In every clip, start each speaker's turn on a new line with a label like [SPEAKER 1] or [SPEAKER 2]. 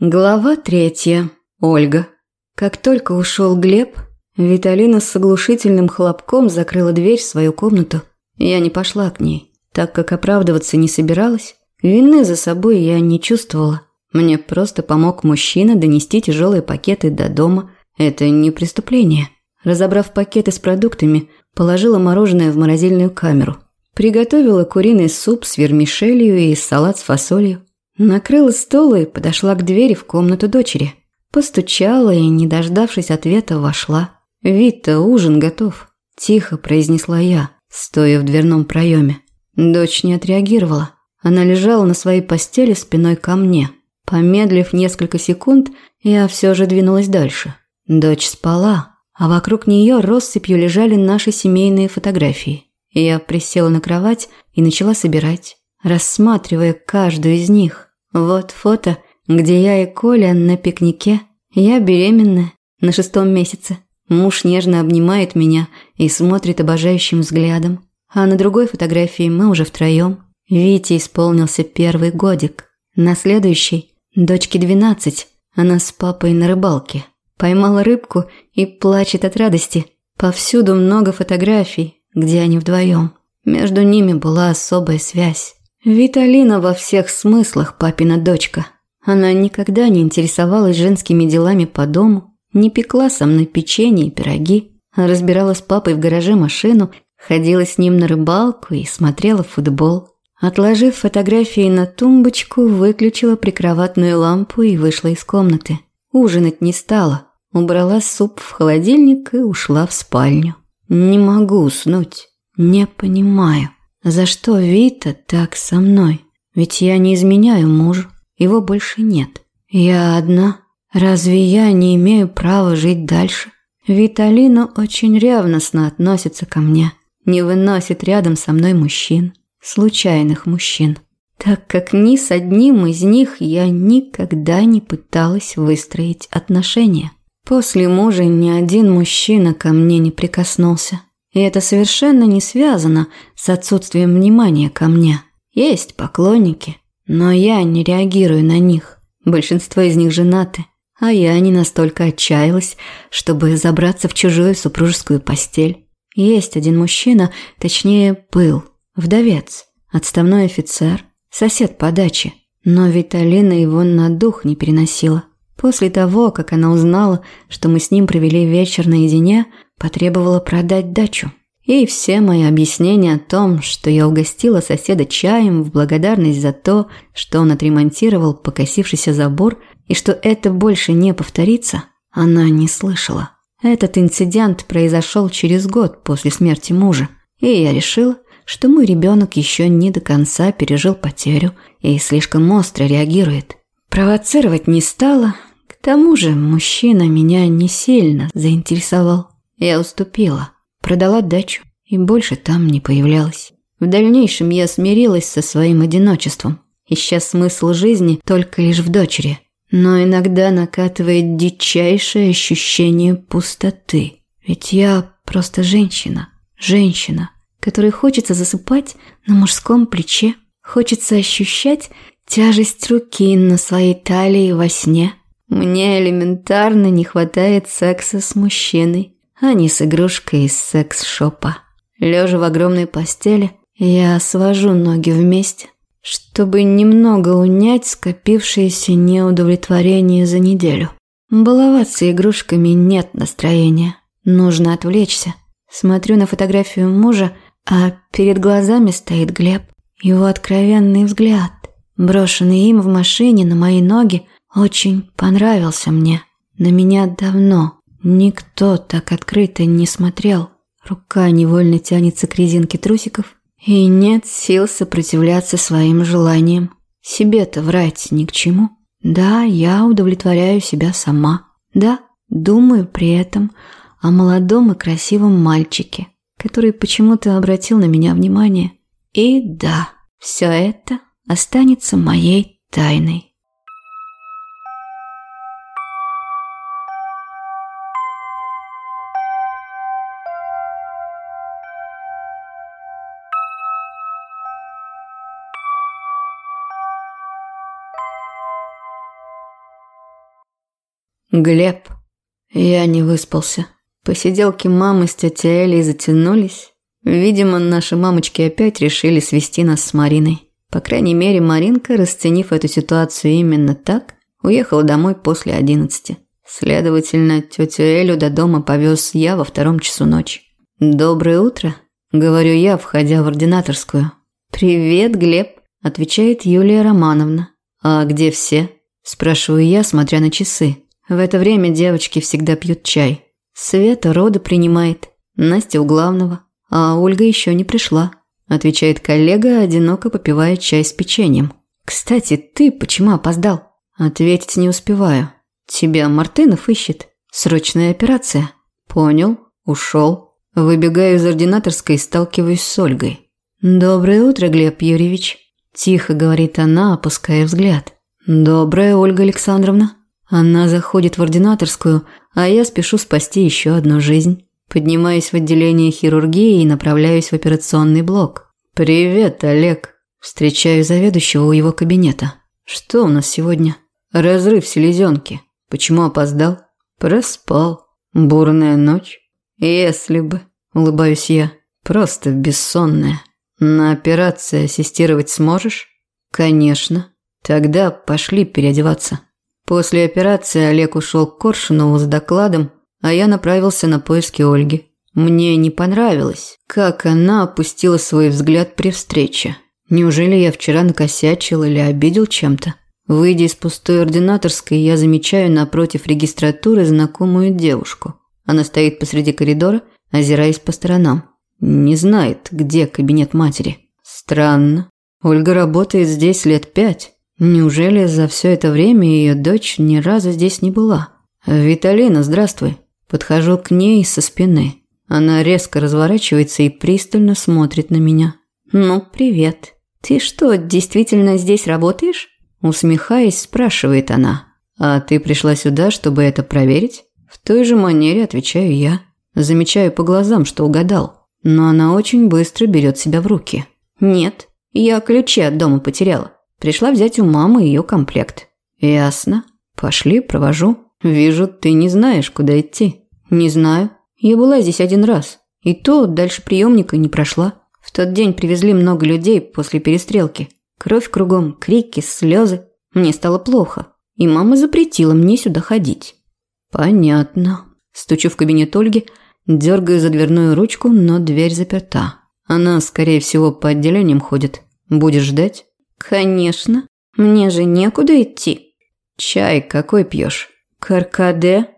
[SPEAKER 1] Глава третья. Ольга. Как только ушел Глеб, Виталина с оглушительным хлопком закрыла дверь в свою комнату. Я не пошла к ней, так как оправдываться не собиралась. Вины за собой я не чувствовала. Мне просто помог мужчина донести тяжелые пакеты до дома. Это не преступление. Разобрав пакеты с продуктами, положила мороженое в морозильную камеру. Приготовила куриный суп с вермишелью и салат с фасолью. Накрыла стол и подошла к двери в комнату дочери. Постучала и, не дождавшись ответа, вошла. «Вита, ужин готов», – тихо произнесла я, стоя в дверном проеме. Дочь не отреагировала. Она лежала на своей постели спиной ко мне. Помедлив несколько секунд, я все же двинулась дальше. Дочь спала, а вокруг нее россыпью лежали наши семейные фотографии. Я присела на кровать и начала собирать, рассматривая каждую из них. Вот фото, где я и Коля на пикнике. Я беременная, на шестом месяце. Муж нежно обнимает меня и смотрит обожающим взглядом. А на другой фотографии мы уже втроем. Вите исполнился первый годик. На следующей – дочке двенадцать. Она с папой на рыбалке. Поймала рыбку и плачет от радости. Повсюду много фотографий, где они вдвоем. Между ними была особая связь. Виталина во всех смыслах папина дочка. Она никогда не интересовалась женскими делами по дому, не пекла со мной печенье и пироги, а разбирала с папой в гараже машину, ходила с ним на рыбалку и смотрела футбол. Отложив фотографии на тумбочку, выключила прикроватную лампу и вышла из комнаты. Ужинать не стала, убрала суп в холодильник и ушла в спальню. Не могу уснуть, не понимаю. За что Вита так со мной? Ведь я не изменяю мужу, его больше нет. Я одна. Разве я не имею права жить дальше? Виталина очень ревностно относится ко мне, не выносит рядом со мной мужчин, случайных мужчин, так как ни с одним из них я никогда не пыталась выстроить отношения. После мужа ни один мужчина ко мне не прикоснулся. И это совершенно не связано с отсутствием внимания ко мне. Есть поклонники, но я не реагирую на них. Большинство из них женаты, а я не настолько отчаялась, чтобы забраться в чужую супружескую постель. Есть один мужчина, точнее, был, вдовец, отставной офицер, сосед по даче. Но Виталина его на дух не переносила. После того, как она узнала, что мы с ним провели вечер наедине, потребовала продать дачу. И все мои объяснения о том, что я угостила соседа чаем в благодарность за то, что он отремонтировал покосившийся забор и что это больше не повторится, она не слышала. Этот инцидент произошел через год после смерти мужа, и я решила, что мой ребенок еще не до конца пережил потерю и слишком остро реагирует. Провоцировать не стала, к тому же мужчина меня не сильно заинтересовал. Я уступила, продала дачу и больше там не появлялась. В дальнейшем я смирилась со своим одиночеством, ища смысл жизни только лишь в дочери. Но иногда накатывает дичайшее ощущение пустоты. Ведь я просто женщина, женщина, которой хочется засыпать на мужском плече, хочется ощущать тяжесть руки на своей талии во сне. Мне элементарно не хватает секса с мужчиной а не с игрушкой из секс-шопа. Лежа в огромной постели, я свожу ноги вместе, чтобы немного унять скопившееся неудовлетворение за неделю. Баловаться игрушками нет настроения. Нужно отвлечься. Смотрю на фотографию мужа, а перед глазами стоит Глеб. Его откровенный взгляд, брошенный им в машине на мои ноги, очень понравился мне. На меня давно Никто так открыто не смотрел. Рука невольно тянется к резинке трусиков, и нет сил сопротивляться своим желаниям. Себе-то врать ни к чему. Да, я удовлетворяю себя сама. Да, думаю при этом о молодом и красивом мальчике, который почему-то обратил на меня внимание. И да, все это останется моей тайной. Глеб. Я не выспался. Посиделки мамы с тетей Элей затянулись. Видимо, наши мамочки опять решили свести нас с Мариной. По крайней мере, Маринка, расценив эту ситуацию именно так, уехала домой после одиннадцати. Следовательно, тетю Элю до дома повез я во втором часу ночи. «Доброе утро», – говорю я, входя в ординаторскую. «Привет, Глеб», – отвечает Юлия Романовна. «А где все?» – спрашиваю я, смотря на часы. В это время девочки всегда пьют чай. Света роды принимает, Настя у главного, а Ольга еще не пришла, отвечает коллега, одиноко попивая чай с печеньем. Кстати, ты почему опоздал? Ответить не успеваю. Тебя Мартынов ищет. Срочная операция. Понял, ушел. Выбегаю из ординаторской и сталкиваюсь с Ольгой. «Доброе утро, Глеб Юрьевич», – тихо говорит она, опуская взгляд. «Доброе, Ольга Александровна». Она заходит в ординаторскую, а я спешу спасти еще одну жизнь. Поднимаюсь в отделение хирургии и направляюсь в операционный блок. «Привет, Олег!» Встречаю заведующего у его кабинета. «Что у нас сегодня?» «Разрыв селезенки. Почему опоздал?» «Проспал. Бурная ночь?» «Если бы», – улыбаюсь я. «Просто бессонная. На операции ассистировать сможешь?» «Конечно. Тогда пошли переодеваться». После операции Олег ушел к Коршунову с докладом, а я направился на поиски Ольги. Мне не понравилось, как она опустила свой взгляд при встрече. Неужели я вчера накосячил или обидел чем-то? Выйдя из пустой ординаторской, я замечаю напротив регистратуры знакомую девушку. Она стоит посреди коридора, озираясь по сторонам. Не знает, где кабинет матери. Странно. Ольга работает здесь лет пять. Неужели за все это время ее дочь ни разу здесь не была? «Виталина, здравствуй». Подхожу к ней со спины. Она резко разворачивается и пристально смотрит на меня. «Ну, привет. Ты что, действительно здесь работаешь?» Усмехаясь, спрашивает она. «А ты пришла сюда, чтобы это проверить?» В той же манере отвечаю я. Замечаю по глазам, что угадал. Но она очень быстро берет себя в руки. «Нет, я ключи от дома потеряла. Пришла взять у мамы ее комплект. Ясно. Пошли, провожу. Вижу, ты не знаешь, куда идти. Не знаю. Я была здесь один раз. И то дальше приемника не прошла. В тот день привезли много людей после перестрелки. Кровь кругом, крики, слезы. Мне стало плохо. И мама запретила мне сюда ходить. Понятно. Стучу в кабинет Ольги, дергаю за дверную ручку, но дверь заперта. Она, скорее всего, по отделениям ходит. Будешь ждать? «Конечно. Мне же некуда идти». «Чай какой пьешь?» «Каркаде».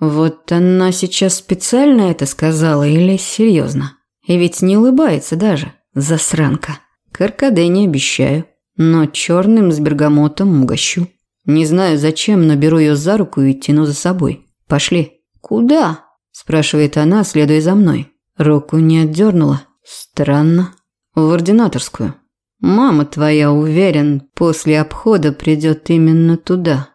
[SPEAKER 1] Вот она сейчас специально это сказала или серьезно? И ведь не улыбается даже, засранка. Каркаде не обещаю, но черным с бергамотом угощу. Не знаю зачем, но беру ее за руку и тяну за собой. Пошли. Куда? спрашивает она, следуя за мной. Руку не отдернула. Странно. В ординаторскую. Мама твоя, уверен, после обхода придет именно туда.